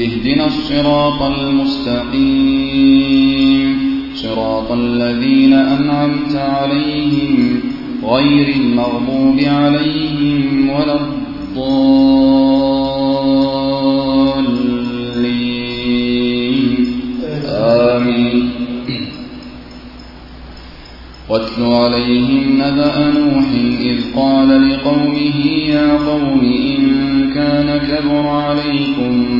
اهدنا الصراط المستقيم. صراط الذين أنعمت عليهم غير المغضوب عليهم ولا الضالين. آمين. واتل عليهم نبأ نوح إذ قال لقومه يا قوم إن كان كبر عليكم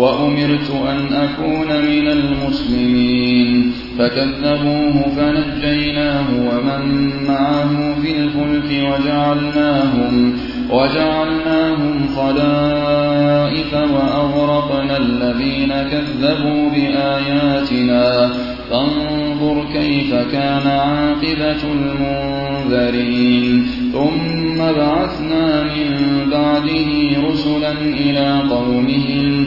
وأمرت أن أكون من المسلمين. فكذبوه فنجيناه ومن معه في الفلك وجعلناهم وجعلناهم خلائف وأغرقنا الذين كذبوا بآياتنا. فانظر كيف كان عاقبة المنذرين. ثم بعثنا من بعده رسلا إلى قومهم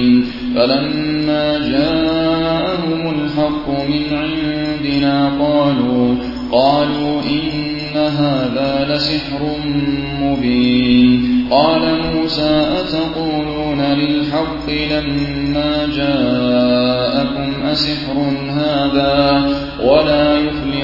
فلما جاءهم الحق من عندنا قالوا قالوا إن هذا لسحر مبين. قال موسى أتقولون للحق لما جاءكم أسحر هذا؟ ولا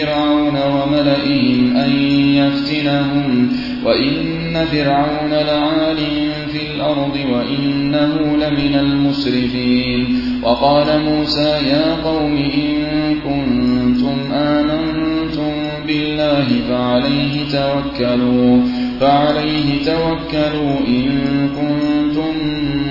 فرعون وملئهم أن يفتنهم وإن فرعون لعال في الأرض وإنه لمن المسرفين. وقال موسى يا قوم إن كنتم آمنتم بالله فعليه توكلوا فعليه توكلوا إن كنتم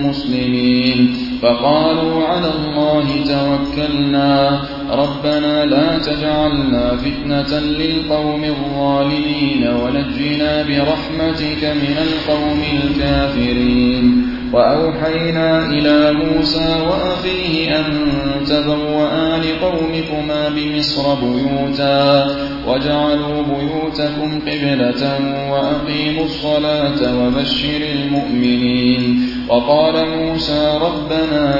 مسلمين. فقالوا على الله توكلنا ربنا لا تجعلنا فتنة للقوم الظالمين ونجنا برحمتك من القوم الكافرين. وأوحينا إلى موسى وأخيه أن تبوأ لقومكما بمصر بيوتا وجعلوا بيوتكم قبلة وأقيموا الصلاة وبشر المؤمنين. وقال موسى ربنا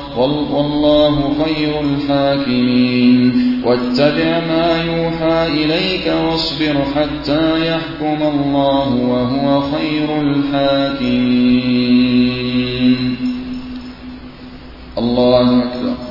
والله خير الحاكمين. واتبع ما يوحى إليك واصبر حتى يحكم الله وهو خير الحاكمين. الله أكبر.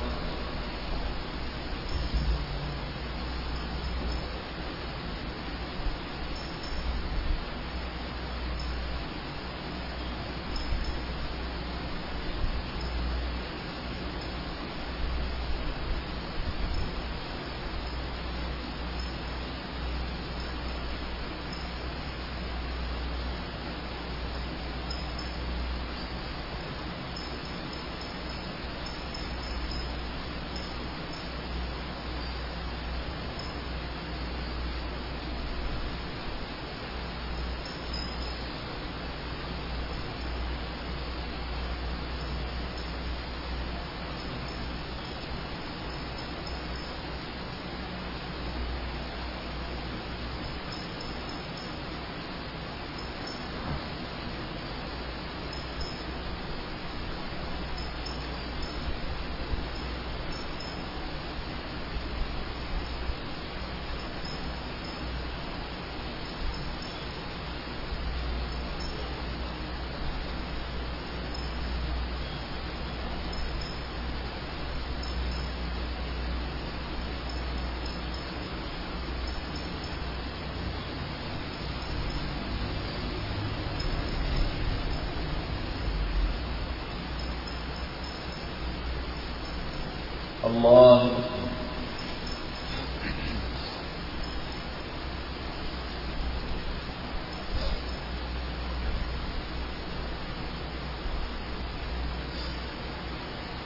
الله.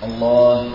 الله.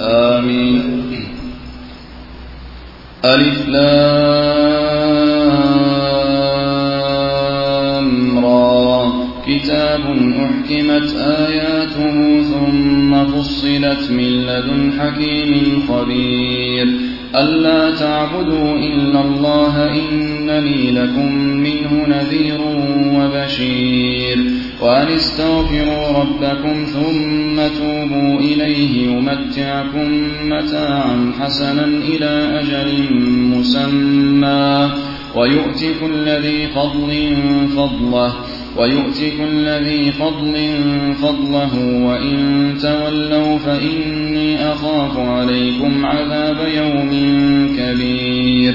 آمين. ألف لام را. كتاب أحكمت آياته ثم فصلت من لدن حكيم خبير. ألا تعبدوا إلا الله إنني لكم منه نذير وبشير. وأن استغفروا ربكم ثم توبوا إليه يمتعكم متاعا حسنا إلى أجل مسمى. ويؤتي كل ذي فضل فضله ويؤتي كل ذي فضل فضله وإن تولوا فإني أخاف عليكم عذاب يوم كبير.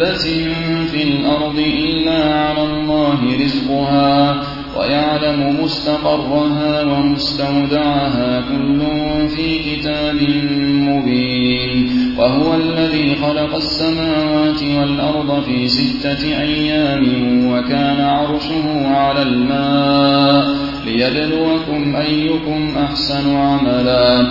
دابة في الأرض إلا على الله رزقها ويعلم مستقرها ومستودعها كل في كتاب مبين وهو الذي خلق السماوات والأرض في ستة أيام وكان عرشه على الماء ليبلوكم أيكم أحسن عملا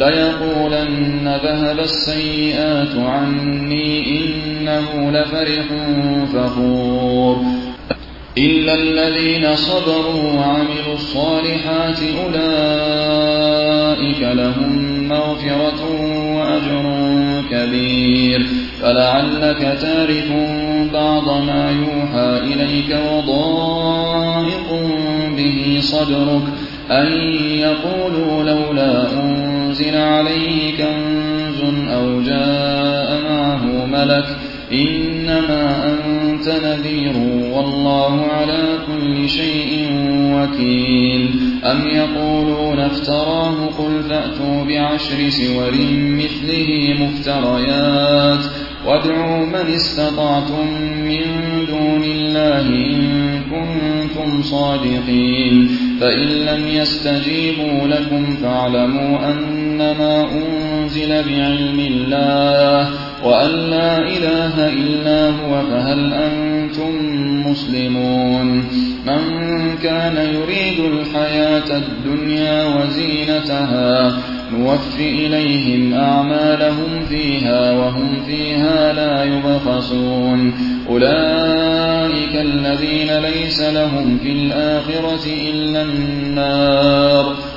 ليقولن ذهب السيئات عني إنه لفرح فخور إلا الذين صبروا وعملوا الصالحات أولئك لهم مغفرة وأجر كبير فلعلك تارك بعض ما يوحى إليك وضائق به صدرك أن يقولوا لولا أنزل عليه كنز أو جاء معه ملك إنما أنت نذير والله على كل شيء وكيل أم يقولون افتراه قل فأتوا بعشر سور مثله مفتريات وادعوا من استطعتم من دون الله إن كنتم صادقين فإن لم يستجيبوا لكم فاعلموا أنما أنزل بعلم الله وأن لا إله إلا هو فهل أنتم مسلمون من كان يريد الحياة الدنيا وزينتها نوف إليهم أعمالهم فيها وهم فيها لا يبخسون أولئك الذين ليس لهم في الآخرة إلا النار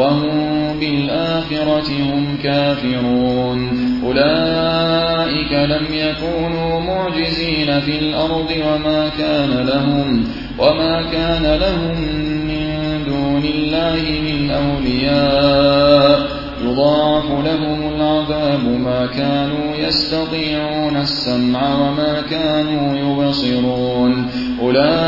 وهم بالآخرة هم كافرون. أولئك لم يكونوا معجزين في الأرض وما كان لهم وما كان لهم من دون الله من أولياء. يضاعف لهم العذاب ما كانوا يستطيعون السمع وما كانوا يبصرون. أولئك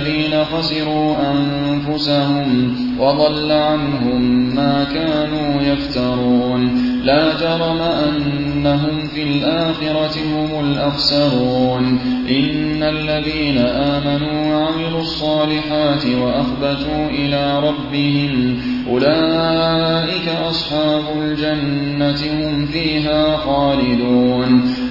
الذين خسروا أنفسهم وضل عنهم ما كانوا يفترون. لا جرم أنهم في الآخرة هم الأخسرون. إن الذين آمنوا وعملوا الصالحات وأخبتوا إلى ربهم أولئك أصحاب الجنة هم فيها خالدون.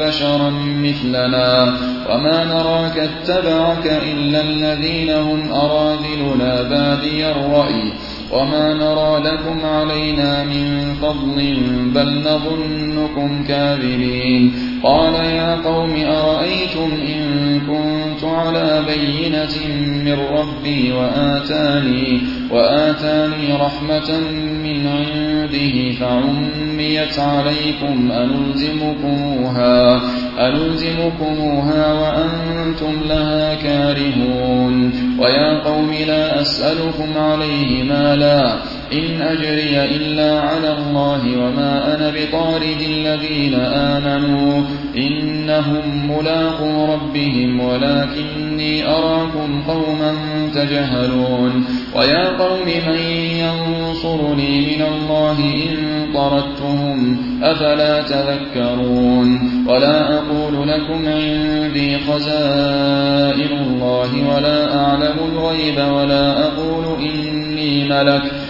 بشرا مثلنا وما نراك اتبعك إلا الذين هم أراذلنا بادي الرأي وما نرى لكم علينا من فضل بل نظنكم كاذبين قال يا قوم أرأيتم إن كنت على بينة من ربي وآتاني, وآتاني رحمة من عنده فعميت عليكم أنلزمكموها, أنلزمكموها وأنتم لها كارهون ويا قوم لا أسألكم عليه مالا إن أجري إلا على الله وما أنا بطارد الذين آمنوا إنهم ملاقوا ربهم ولكني أراكم قوما تجهلون ويا قوم من ينصرني من الله إن طردتهم أفلا تذكرون ولا أقول لكم عندي خزائن الله ولا أعلم الغيب ولا أقول إني ملك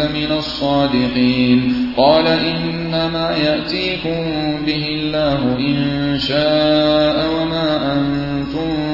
من الصادقين. قال إنما يأتيكم به الله إن شاء وما أنتم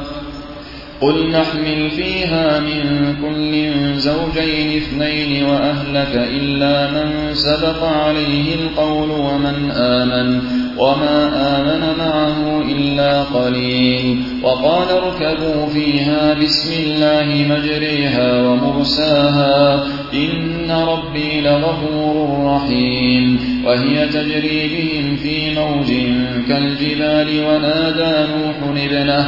قل نحمل فيها من كل زوجين اثنين وأهلك إلا من سبق عليه القول ومن آمن وما آمن معه إلا قليل وقال اركبوا فيها بسم الله مجريها ومرساها إن ربي لغفور رحيم وهي تجري بهم في موج كالجبال ونادى نوح ابنه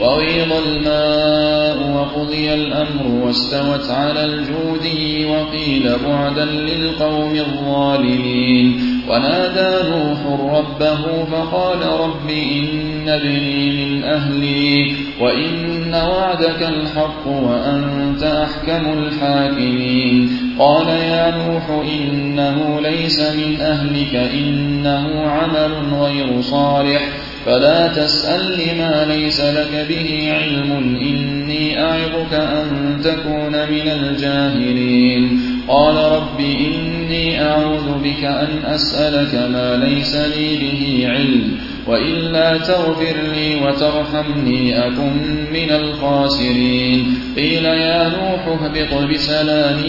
وغيض الماء وقضي الأمر واستوت على الجودي وقيل بعدا للقوم الظالمين. ونادى نوح ربه فقال رب إن ابني من أهلي وإن وعدك الحق وأنت أحكم الحاكمين. قال يا نوح إنه ليس من أهلك إنه عمل غير صالح. فلا تسأل لما ليس لك به علم إني أعظك أن تكون من الجاهلين. قال رب إني أعوذ بك أن أسألك ما ليس لي به علم. وإلا تغفر لي وترحمني أكن من الخاسرين. قيل يا نوح اهبط بسلام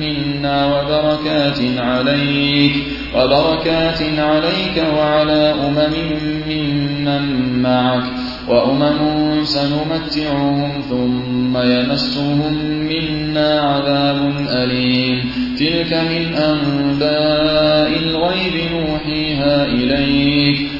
منا وبركات عليك وبركات عليك وعلى أمم ممن معك وأمم سنمتعهم ثم يمسهم منا عذاب أليم. تلك من أنباء الغيب نوحيها إليك.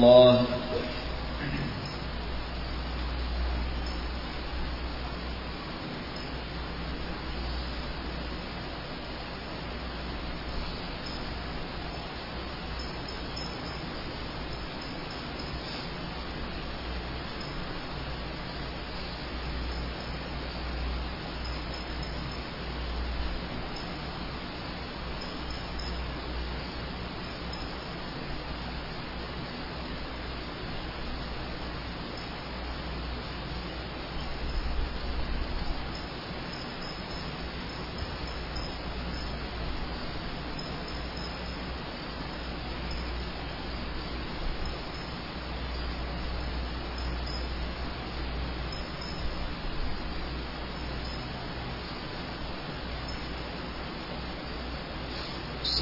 الله